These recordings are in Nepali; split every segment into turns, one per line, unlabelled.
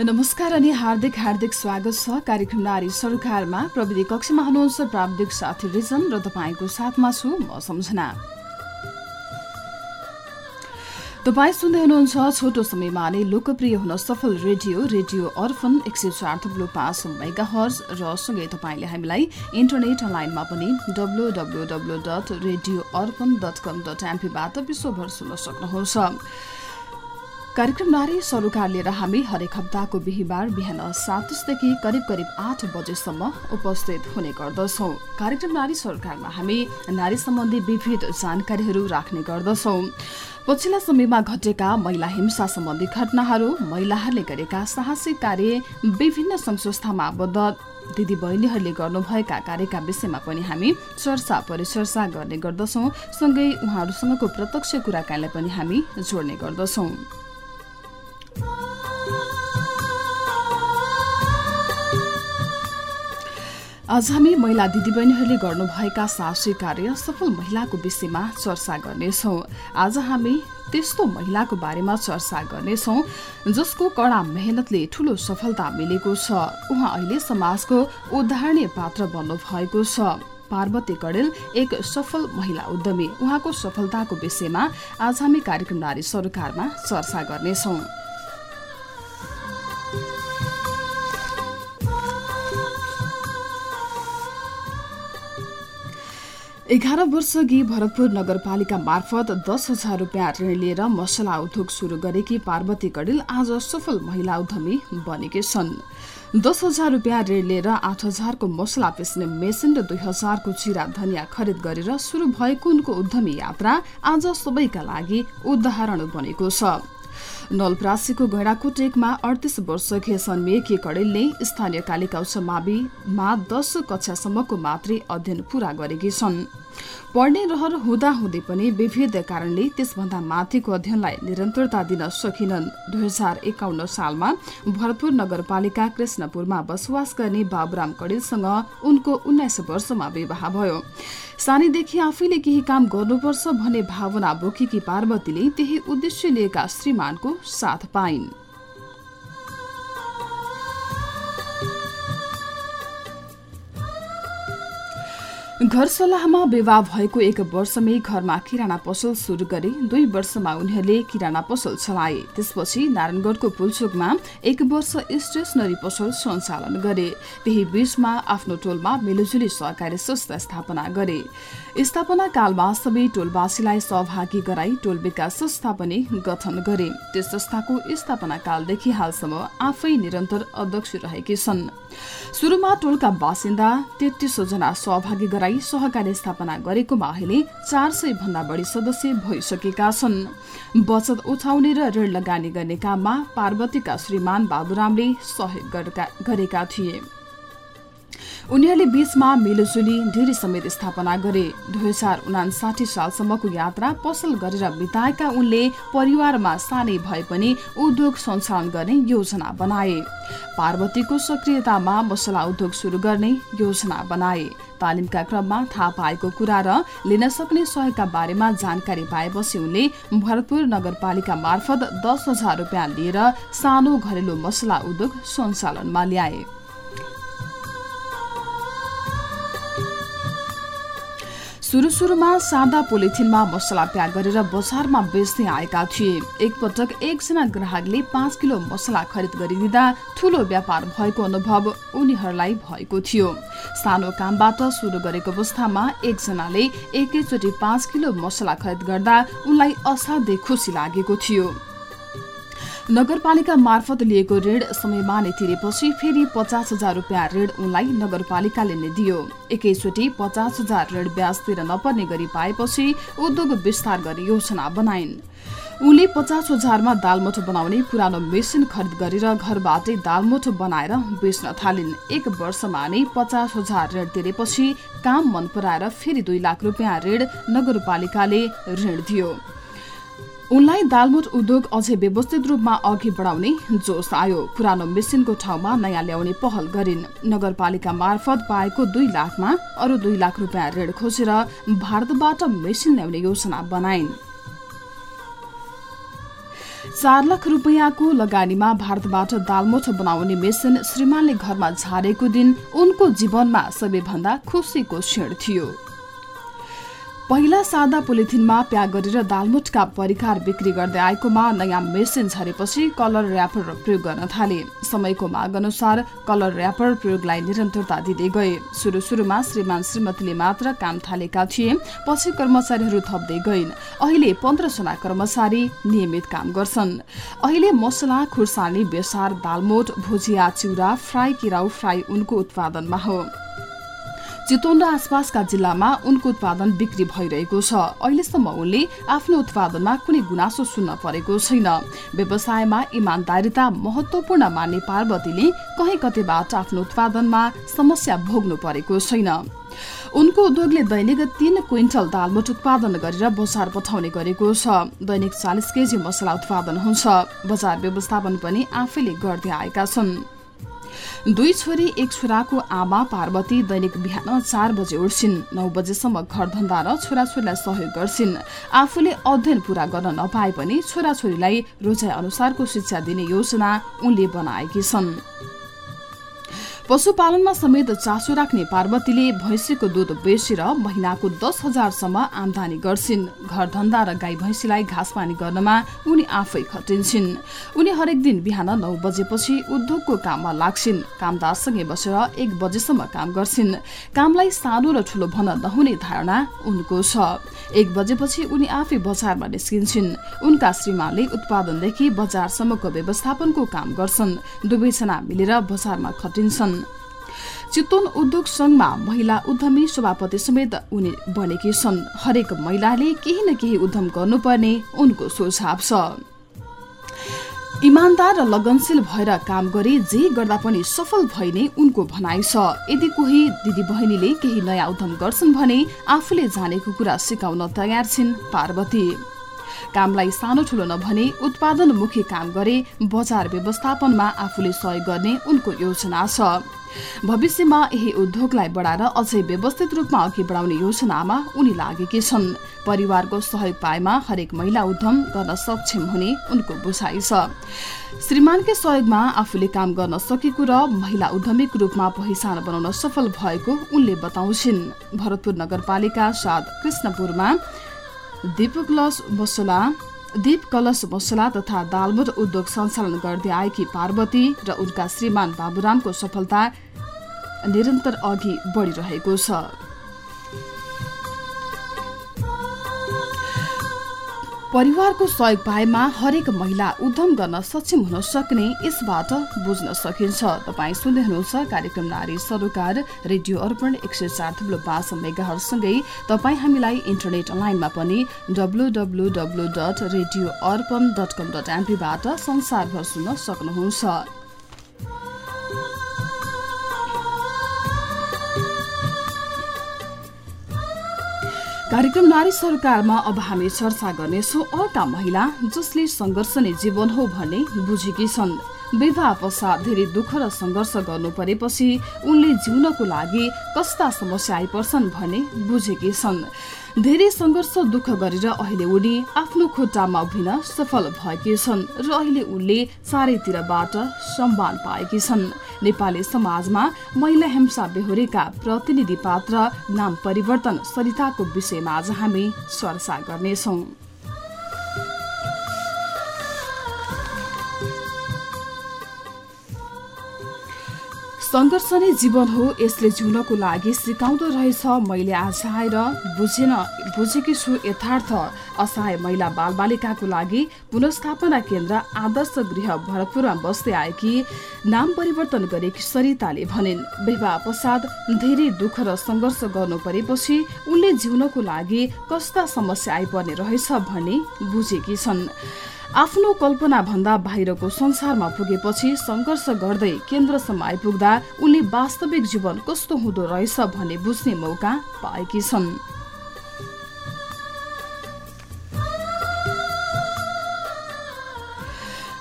नमस्कार अनि हार्दिक हार्दिक स्वागत छ कार्यक्रम नारी सरकारमा। प्रविधि कक्षमा हुनुहुन्छ प्राविधिक साथी रिजन र तपाईँको साथमा छु म सम्झना। तपाईँ सुन्दै हुनुहुन्छ छोटो समयमा नै लोकप्रिय हुन सफल रेडियो रेडियो अर्फन एक सय चार थुप्लो पाँच मेगा हर्ज र सँगै तपाईँले हामीलाई इन्टरनेट अनलाइनमा पनि W W W dot radio Arpan dot com dot एमपीबाट विश्वभर सुन्न सक्नुहुन्छ। कार्यक्रम नारी सरोकार लिएर हामी हरेक हप्ताको बिहिबार बिहान सातदेखि करिब करिब आठ बजेसम्म उपस्थित हुने गर्दछौँ। कार्यक्रम नारी सरकारमा हामी नारी सम्बन्धी विविध जानकारीहरू राख्ने गर्दछौँ। पछिल्ला समयमा घटेका महिला हिंसा सम्बन्धी घटनाहरू महिलाहरूले गरेका साहसिक कार्य विभिन्न संस्थामा आबद्ध। दिदी बहिनीहरूले गर्नुभएका कार्यका विषयमा पनि हामी चर्चा परिचर्चा गर्ने गर्दछौँ। सँगै उहाँहरूसँगको प्रत्यक्ष कुराकानीलाई पनि हामी जोड्ने गर्दछौँ। आज हामी महिला दिदीबहिनीहरूले गर्नुभएका साहसिक कार्य सफल महिलाको विषयमा चर्चा गर्नेछौ। आज हामी त्यस्तो महिलाको बारेमा चर्चा गर्नेछौ जसको कड़ा मेहनतले ठूलो सफलता मिलेको छ। उहाँ अहिले समाजको उदाहरणीय पात्र बन्नु भएको छ। पार्वती कडेल एक सफल महिला उद्यमी। उहाँको सफलताको विषयमा आज हामी कार्यक्रम नारी सरकारमा चर्चा गर्नेछौं। एघार वर्षअघि भरतपुर नगरपालिका मार्फत दस हजार रुपियाँ ऋण लिएर मसला उद्योग शुरू गरेकी पार्वती कडेल आज सफल महिला उद्यमी बनेकी छन्। दस हजार रुपियाँ ऋण लिएर आठ हजारको मसला पिस्ने मेसिन र दुई हजारको चिरा धनियाँ खरिद गरेर शुरू भएको उनको उद्यमी यात्रा आज सबैका लागि उदाहरण बनेको छ। नलप्रासीको गैँडाकोटेकमा अडतिस वर्षकी जन्मिएकी कडेलले स्थानीय कालिका उच्च माविमा दश कक्षासम्मको मात्रै अध्ययन पूरा गरेकी छन्। पढ्ने रहर हुँदाहुँदै पनि विविध कारणले त्यसभन्दा माथिको अध्ययनलाई निरन्तरता दिन सकिनन्। दुई हजार एकाउन्न सालमा भरतपुर नगरपालिका कृष्णपुरमा बसोबास गर्ने बाबुराम कडेलसँग उनको उन्नाइस वर्षमा विवाह भयो। सानैदेखि आफैले केही काम गर्नुपर्छ भन्ने भावना बोकेकी पार्वतीले त्यही उद्देश्य लिएका श्रीमानको साथ पाइन्। घर सल्लाहमा विवाह भएको एक वर्षमै घरमा किराना पसल सुरु गरे दुई वर्षमा उनीहरूले किराना पसल चलाए। त्यसपछि नारायणगढको पुलचोकमा एक वर्ष स्टेसनरी पसल सञ्चालन गरे। त्यही बीचमा आफ्नो टोलमा मिलजुली सहकारी संस्था स्थापना गरे। स्थापना कालमा सबै टोलवासीलाई सहभागी गराई टोल विकास संस्था पनि गठन गरे। त्यस संस्थाको स्थापना कालदेखि हालसम्म आफै निरन्तर अध्यक्ष रहेकी छन्। सुरुमा टोलका बासिन्दा तेत्तिस जना सहभागी गराई लगाई सहकारी स्थापना गरेकोमा अहिले चार सय भन्दा बढी सदस्य भइसकेका छन्। बचत उठाउने र ऋण लगानी गर्ने काममा पार्वतीका श्रीमान बाबुरामले सहयोग गरेका थिए। उनीहरूले बीचमा मिलजुली ढेरी समेत स्थापना गरे। दुई हजार उनासाठी सालसम्मको यात्रा पसल गरेर बिताएका उनले परिवारमा सानै भए पनि उद्योग सञ्चालन गर्ने योजना बनाए। पार्वतीको सक्रियतामा मसला उद्योग शुरू गर्ने योजना बनाए। तालिमका क्रममा थाहा पाएको कुरा र लिन सक्ने सहयोगका बारेमा जानकारी पाएपछि उनले भरतपुर नगरपालिका मार्फत दस हजार रुपियाँ लिएर सानो घरेलु मसला उद्योग सञ्चालनमा ल्याए। सुरु सुरुमा सादा पोलिथिनमा मसला प्याक गरेर बजारमा बेच्दै आएका थिए। एकपटक एकजना ग्राहकले पाँच किलो मसला खरिद गरिदिँदा ठूलो व्यापार भएको अनुभव उनीहरूलाई भएको थियो। सानो कामबाट सुरु गरेको अवस्थामा एकजनाले एकैचोटि पाँच किलो मसला खरिद गर्दा उनलाई असाध्यै खुसी लागेको थियो। नगरपालिका मार्फत लिएको ऋण समयमा नै तिरेपछि फेरि पचास हजार रुपियाँ ऋण उनलाई नगरपालिकाले नै दियो। एकैचोटि पचास हजार ऋण ब्याज तिर नपर्ने गरी पाएपछि उद्योग विस्तार गर्ने योजना बनाइन्। उनले पचास हजारमा दालमोठो बनाउने पुरानो मेसिन खरिद गरेर घरबाटै दालमोठो बनाएर बेच्न थालिन्। एक वर्षमा नै पचास हजार ऋण तिरेपछि काम मन पराएर फेरि दुई लाख रुपियाँ ऋण नगरपालिकाले ऋण दियो। उनलाई दालमोट उद्योग अझै व्यवस्थित रूपमा अघि बढाउने जोस आयो। पुरानो मेसिनको ठाउँमा नयाँ ल्याउने पहल गरिन्। नगरपालिका मार्फत पाएको दुई लाखमा अरू दुई लाख रुपियाँ ऋण खोजेर भारतबाट मेसिन ल्याउने योजना बनाइन्। चार लाख रुपियाँको लगानीमा भारतबाट दालमोठ बनाउने मेसिन श्रीमानले घरमा झारेको दिन उनको जीवनमा सबैभन्दा खुसीको क्षण थियो। पहिला सादा पोलिथिनमा प्याक गरेर दालमुटका परिकार बिक्री गर्दै आएकोमा नयाँ मेसिन झरेपछि कलर ऱ्यापर प्रयोग गर्न थाले। समयको माग अनुसार कलर ऱ्यापर प्रयोगलाई निरन्तरता दिँदै गए। सुरु सुरुमा श्रीमान श्रीमतीले मात्र काम थालेका थिए पछि कर्मचारीहरू थप्दै गइन्। अहिले पन्ध्रजना कर्मचारी नियमित काम गर्छन्। अहिले मसला खुर्सानी बेसार दालमोट भुजिया चिउरा फ्राई किराउ फ्राई उनको उत्पादनमा हो। चितवन र आसपासका जिल्लामा उनको उत्पादन बिक्री भइरहेको छ। अहिलेसम्म उनले आफ्नो उत्पादनमा कुनै गुनासो सुन्न परेको छैन। व्यवसायमा इमान्दारिता महत्वपूर्ण मान्ने पार्वतीले कहीँ कतैबाट आफ्नो उत्पादनमा समस्या भोग्नु परेको छैन। उनको उद्योगले दैनिक तीन क्विन्टल दालमोट उत्पादन गरेर बजार पठाउने गरेको छ। दैनिक चालिस केजी मसला उत्पादन हुन्छ। बजार व्यवस्थापन पनि आफैले गर्दै आएका छन्। दुई छोरी एक छोराको आमा पार्वती दैनिक बिहान चार बजे उठ्छिन्। नौ बजेसम्म घर धन्दा र छोराछोरीलाई सहयोग गर्छिन्। आफूले अध्ययन पूरा गर्न नपाए पनि छोराछोरीलाई रोजाइ अनुसारको शिक्षा दिने योजना उनले बनाएकी छन्। पशुपालनमा समेत चासो राख्ने पार्वतीले भैँसीको दुध बेचेर महिनाको दस हजारसम्म आमदानी गर्छिन्। घर धन्दा र गाई भैँसीलाई घाँस पानी गर्नमा उनी आफै खटिन्छन्। उनी हरेक दिन बिहान नौ बजेपछि उद्योगको काममा लाग्छिन्। कामदारसँगै बसेर एक बजेसम्म काम गर्छिन्। कामलाई सानो र ठुलो भन्न नहुने धारणा उनको छ। एक बजेपछि उनी आफै बजारमा निस्किन्छन्। उनका श्रीमानले उत्पादनदेखि बजारसम्मको व्यवस्थापनको काम गर्छन्। दुवैजना मिलेर बजारमा खटिन्छन्। चितवन उद्योग संघमा महिला उद्यमी सभापति समेत उनी बनेकी छन्। हरेक महिलाले केही न केही उद्यम गर्नुपर्ने उनको सुझाव छ। इमान्दार र लगनशील भएर काम गरे जे गर्दा पनि सफल भइने उनको भनाइ छ। यदि कोही दिदी बहिनीले केही नयाँ उद्यम गर्छन् भने आफूले जानेको कुरा सिकाउन तयार छिन् पार्वती। कामलाई सानो ठुलो नभने उत्पादनमुखी काम गरे बजार व्यवस्थापनमा आफूले सहयोग गर्ने उनको योजना छ। भविष्यमा यही उद्योगलाई बढाएर अझै व्यवस्थित रूपमा अघि बढाउने योजनामा उनी लागेकी छन्। परिवारको सहयोग पाएमा हरेक महिला उद्यम गर्न सक्षम हुने उनको बुझाइ छ। श्रीमानकै सहयोगमा आफूले काम गर्न सकेको र महिला उद्यमीको रूपमा पहिचान बनाउन सफल भएको उनले बताउँछिन्। भरतपुर नगरपालिका सात कृष्णपुरमा दीपकलस मसला दीप कलश मसला तथा दालमुट उद्योग सञ्चालन गर्दै आएकी पार्वती र उनका श्रीमान बाबुरामको सफलता निरन्तर अघि बढिरहेको छ। परिवारको सहयोग पाएमा हरेक महिला उद्यम गर्न सक्षम हुन सक्ने यसबाट बुझ्न सकिन्छ। तपाईँ सुन्दै हुनुहुन्छ कार्यक्रम नारी सरोकार रेडियो अर्पण एक सय चार थुप्रो पाँच मेगाहरूसँगै। तपाईँ हामीलाई इन्टरनेट अनलाइनमा पनि W W W dot radio संसारभर सुन्न सक्नुहुन्छ। कार्यक्रम नारी सरकारमा अब हामी चर्चा गर्नेछौँ अर्का महिला जसले सङ्घर्ष नै जीवन हो भन्ने बुझेकी छन्। विवाह पश्चात धेरै दुःख र सङ्घर्ष गर्नु परेपछि उनले जिउनको लागि कस्ता समस्या आइपर्छन् भन्ने बुझेकी छन्। धेरै सङ्घर्ष दुःख गरेर अहिले उनी आफ्नो खुट्टामा उभिन सफल भएकी छन् र अहिले उनले चारैतिरबाट सम्मान पाएकी छन्। नेपाली समाजमा महिला हिंसा बेहोरेका प्रतिनिधि पात्र नाम परिवर्तन सरिताको विषयमा आज हामी चर्चा गर्नेछौँ। सङ्घर्ष नै जीवन हो यसले जिउनको लागि सिकाउँदो रहेछ। मैले आज आएर बुझेन बुझेकी छु यथार्थ। असहाय महिला बालबालिकाको लागि पुनस्थापना केन्द्र आदर्श गृह भरतपुरमा बस्दै आएकी नाम परिवर्तन गरेकी सरिताले भनिन्। विवाह पश्चात धेरै दुःख र सङ्घर्ष गर्नु परेपछि उनले जिउनको लागि कस्ता समस्या आइपर्ने रहेछ भन्ने बुझेकी छन्। आफ्नो कल्पना भन्दा बाहिरको संसारमा पुगेपछि सङ्घर्ष गर्दै केन्द्रसम्म आइपुग्दा उनले वास्तविक जीवन कस्तो हुँदो रहेछ भन्ने बुझ्ने मौका पाएकी छन्।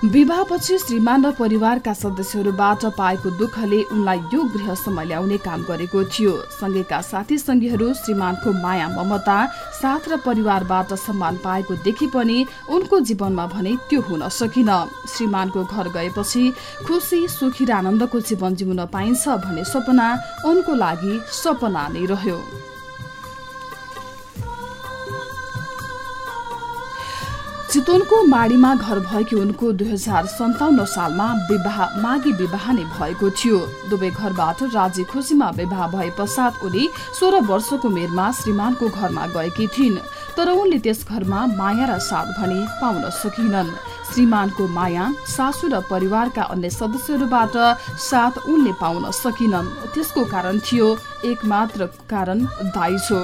विवाहपछि श्रीमान र परिवारका सदस्यहरूबाट पाएको दुःखले उनलाई यो गृहसम्म ल्याउने काम गरेको थियो। सँगैका साथी सङ्गीहरू श्रीमानको माया ममता साथ र परिवारबाट सम्मान पाएको देखि पनि उनको जीवनमा भने त्यो हुन सकिन। श्रीमानको घर गएपछि खुसी सुखी र आनन्दको जीवन जिउन पाइन्छ भन्ने सपना उनको लागि सपना नै रह्यो। चितवनको माडीमा घर भएकी उनको दुई हजार सन्ताउन्न सालमा विवाह माघी विवाह नै भएको थियो। दुवै घरबाट राजी खुसीमा विवाह भए पश्चात उनी सोह्र वर्षको उमेरमा श्रीमानको घरमा गएकी थिइन् तर उनले त्यस घरमा माया र साथ भने पाउन सकिनन्। श्रीमानको माया सासु र परिवारका अन्य सदस्यहरूबाट साथ उनले पाउन सकिनन्। त्यसको कारण थियो एकमात्र कारण दाइजो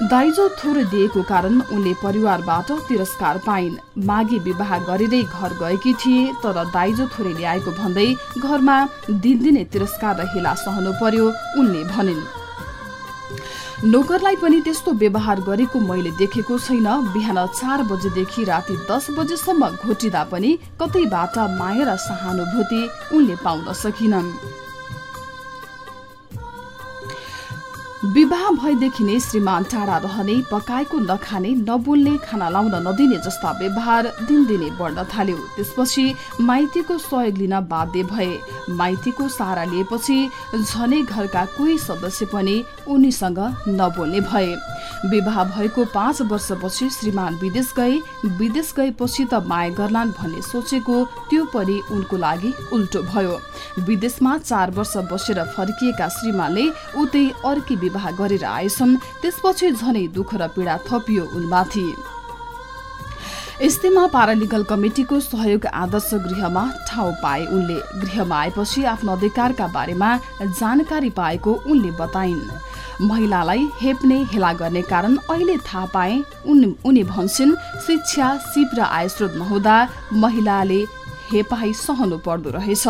दाइजो थोरै दिएको कारण उनले परिवारबाट तिरस्कार पाइन्। माघी विवाह गरेरै घर गएकी थिए तर दाइजो थोरै ल्याएको भन्दै घरमा दिनदिनै तिरस्कार र हेला सहनु पर्यो उनले भनिन्। नोकरलाई पनि त्यस्तो व्यवहार गरेको मैले देखेको छैन। बिहान चार बजेदेखि राति दस बजेसम्म घोटिँदा पनि कतैबाट माया र सहानुभूति उनले पाउन सकिनन्। विवाह भएदेखि नै श्रीमान टाढा रहने पकाएको नखाने नबोल्ने खाना लाउन नदिने जस्ता व्यवहार दिनदिनै बढ्न थाल्यो। त्यसपछि माइतीको सहयोग लिन बाध्य भए। माइतीको सहारा लिएपछि झनै घरका कोही सदस्य पनि उनीसँग नबोल्ने भए। विवाह भएको पाँच वर्षपछि श्रीमान विदेश गए। विदेश गएपछि त माया गर्लान् भन्ने सोचेको त्यो पनि उनको लागि उल्टो भयो। विदेशमा चार वर्ष बसेर फर्किएका श्रीमानले उतै अर्की विवाह गरेर आएछन् त्यसपछि झनै दुःख र पीडा थपियो उनमाथि। यस्तैमा पारालिगल कमिटिको सहयोग आदर्श गृहमा ठाउँ पाए उनले। गृहमा आएपछि आफ्नो अधिकारका बारेमा जानकारी पाएको उनले बताइन्। महिलालाई हेप्ने हेला गर्ने कारण अहिले थाहा पाए उनी भन्छन् शिक्षा सिप र आयस्रोत नहुँदा महिलाले हेपाई सहनु पर्दो रहेछ।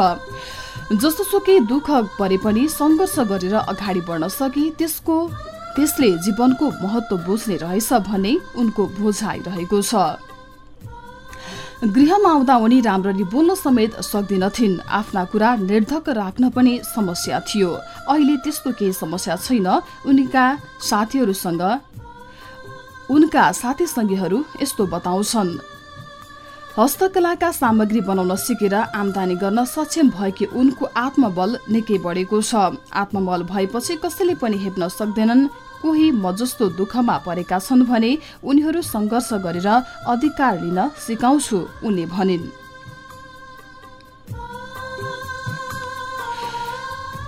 जस्तोसुकै दुःख परे पनि सङ्घर्ष गरेर अगाडि बढ्न सके त्यसको त्यसले जीवनको महत्व बुझ्ने रहेछ भन्ने उनको बुझाइ रहेको छ। गृहमा आउँदा उनी राम्ररी बोल्न समेत सक्दिनथिन्। आफ्ना कुरा निर्धक राख्न पनि समस्या थियो। अहिले त्यस्तो केही समस्या छैन। उनीका साथीहरूसँग उनका साथी सङ्गीहरू यस्तो बताउँछन्। हस्तकलाका सामग्री बनाउन सिकेर आमदानी गर्न सक्षम भएकी उनको आत्मबल निकै बढेको छ। आत्मबल भएपछि कसैले पनि हेप्न सक्दैनन्। कोही म जस्तो दुःखमा परेका छन् भने उनीहरू सङ्घर्ष गरेर अधिकार लिन सिकाउँछु उनले भनिन्।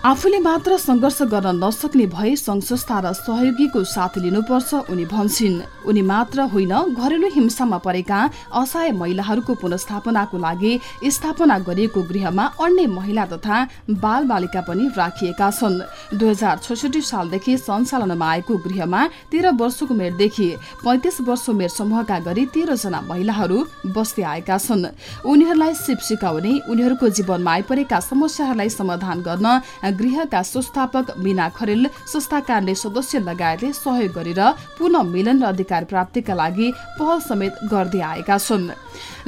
आफूले मात्र सङ्घर्ष गर्न नसक्ने भए सङ्घ संस्था र सहयोगीको साथ लिनुपर्छ उनी भन्छन्। उनी मात्र होइन घरेलु हिंसामा परेका असहाय महिलाहरूको पुनस्थापनाको लागि स्थापना गरिएको गृहमा अन्य महिला तथा बाल बालिका पनि राखिएका छन्। दुई हजार छैसठी सालदेखि सञ्चालनमा आएको गृहमा तेह्र वर्षको उमेरदेखि पैँतिस वर्ष उमेर समूहका गरी तेह्रजना महिलाहरू बस्दै आएका छन्। उनीहरूलाई सिप सिकाउने उनीहरूको जीवनमा आइपरेका समस्याहरूलाई समाधान गर्न गृहका संस्थापक मीना खरेल संस्थाकारले सदस्य लगायतले सहयोग गरेर पुनः मिलन र अधिकार प्राप्तिका लागि पहल समेत गर्दै आएका छन्।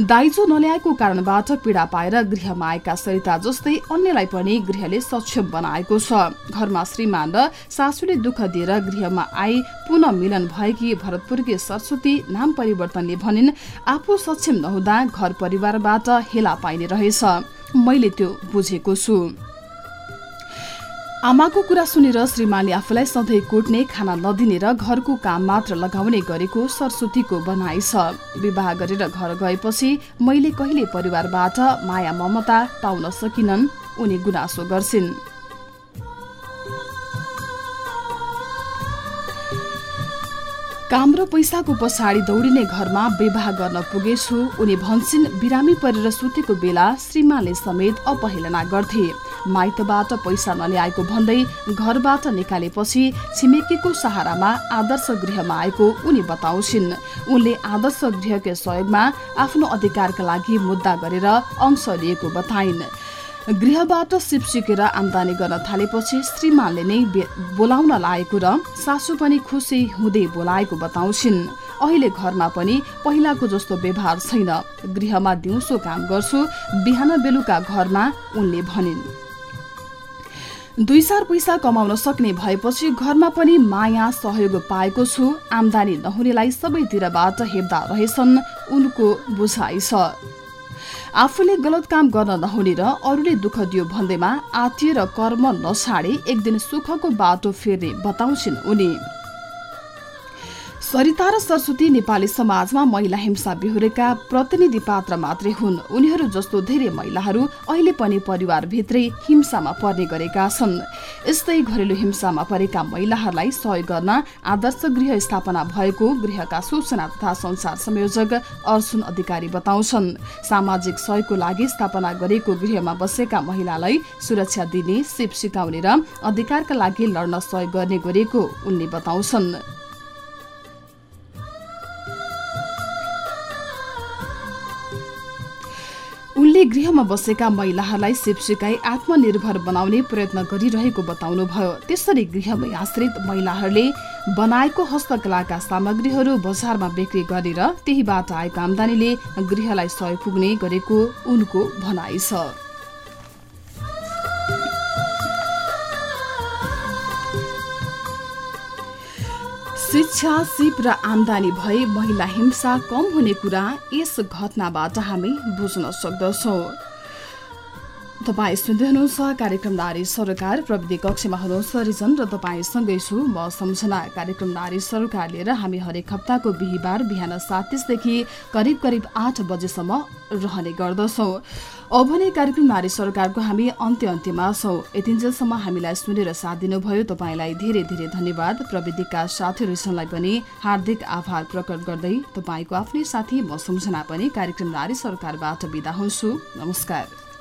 दाइजो नल्याएको कारणबाट पीड़ा पाएर गृहमा आएका सरिता जस्तै अन्यलाई पनि गृहले सक्षम बनाएको छ। घरमा श्रीमान र सासूले दुःख दिएर गृहमा आई पुनः मिलन भएकी भरतपुरकी सरस्वती नाम परिवर्तनले भनिन् आफू सक्षम नहुँदा घर परिवारबाट हेला पाइने रहेछ। मैले त्यो बुझेको छु। आमाको कुरा सुनेर श्रीमानले आफूलाई सधैँ कुट्ने खाना नदिने र घरको काम मात्र लगाउने गरेको सरस्वतीको बनाइ छ। विवाह गरेर घर गएपछि मैले कहिले परिवारबाट माया ममता पाउन सकिनन् उनी गुनासो गर्छिन्। काम र पैसाको पछाडि दौडिने घरमा विवाह गर्न पुगेछु उनी भन्छन् बिरामी परेर सुतेको बेला श्रीमानले समेत अपहेलना गर्थे। माइतबाट पैसा नल्याएको भन्दै घरबाट निकालेपछि छिमेकीको सहारामा आदर्श गृहमा आएको उनी बताउँछिन्। उनले आदर्श गृहकै सहयोगमा आफ्नो अधिकारका लागि मुद्दा गरेर अंश लिएको बताइन्। गृहबाट सिप सिकेर आमदानी गर्न थालेपछि श्रीमानले नै बोलाउन लागेको र सासु पनि खुसी हुँदै बोलाएको बताउँछिन्। अहिले घरमा पनि पहिलाको जस्तो व्यवहार छैन। गृहमा दिउँसो काम गर्छु बिहान बेलुका घरमा उनले भनिन्। दुई चार पैसा कमाउन सक्ने भएपछि घरमा पनि माया सहयोग पाएको छु। आमदानी नहुनेलाई सबैतिरबाट हेप्दा रहेछन् उनको बुझाइ छ। आफूले गलत काम गर्न नहुने र अरूले दुःख दियो भन्दैमा आत्तीय र कर्म नछाडे एक दिन सुखको बाटो फेर्ने बताउँछिन् उनी। सरिता र सरस्वती नेपाली समाजमा महिला हिंसा बेहोरेका प्रतिनिधि पात्र मात्रै हुन्। उनीहरू जस्तो धेरै महिलाहरू अहिले पनि परिवारभित्रै हिंसामा पर्ने गरेका छन्। यस्तै घरेलु हिंसामा परेका महिलाहरूलाई सहयोग गर्न आदर्श गृह स्थापना भएको गृहका सूचना तथा संसार संयोजक अर्जुन अधिकारी बताउँछन्। सामाजिक सहयोगको लागि स्थापना गरेको गृहमा बसेका महिलालाई सुरक्षा दिने सिप सिकाउने र अधिकारका लागि लड्न सहयोग गर्ने गरेको उनले बताउँछन्। गृहमा बसेका महिलाहरूलाई सिप सिकाई आत्मनिर्भर बनाउने प्रयत्न गरिरहेको बताउनुभयो। त्यसरी गृहमै आश्रित महिलाहरूले बनाएको हस्तकलाका सामग्रीहरू बजारमा बिक्री गरेर त्यहीबाट आएको आमदानीले गृहलाई सहयोग पुग्ने गरेको उनको भनाइ छ। शिक्षा सिप र आमदानी भए महिला हिंसा कम हुने कुरा यस घटनाबाट हामी बुझ्न सक्दछौँ। तपाईँ सुन्दै हुनुहुन्छ कार्यक्रम नारी सरकार। प्रविधि कक्षमा हुनुहुन्छ रिजन र तपाईँसँगै छु। म सम्झना। कार्यक्रम नारी सरकार लिएर हामी हरेक हप्ताको बिहिबार बिहान सात तिसदेखि करिब करिब आठ बजेसम्म रहने गर्दछौँ। अब भने कार्यक्रम नारी सरकारको हामी अन्त्य अन्त्यमा छौँ। यतिन्जेलसम्म हामीलाई सुनेर साथ दिनुभयो तपाईँलाई धेरै धेरै धन्यवाद। प्रविधिका साथी रिजनलाई पनि हार्दिक आभार प्रकट गर्दै तपाईँको आफ्नै साथी म सम्झना पनि कार्यक्रम नारी सरकारबाट बिदा हुन्छु। नमस्कार।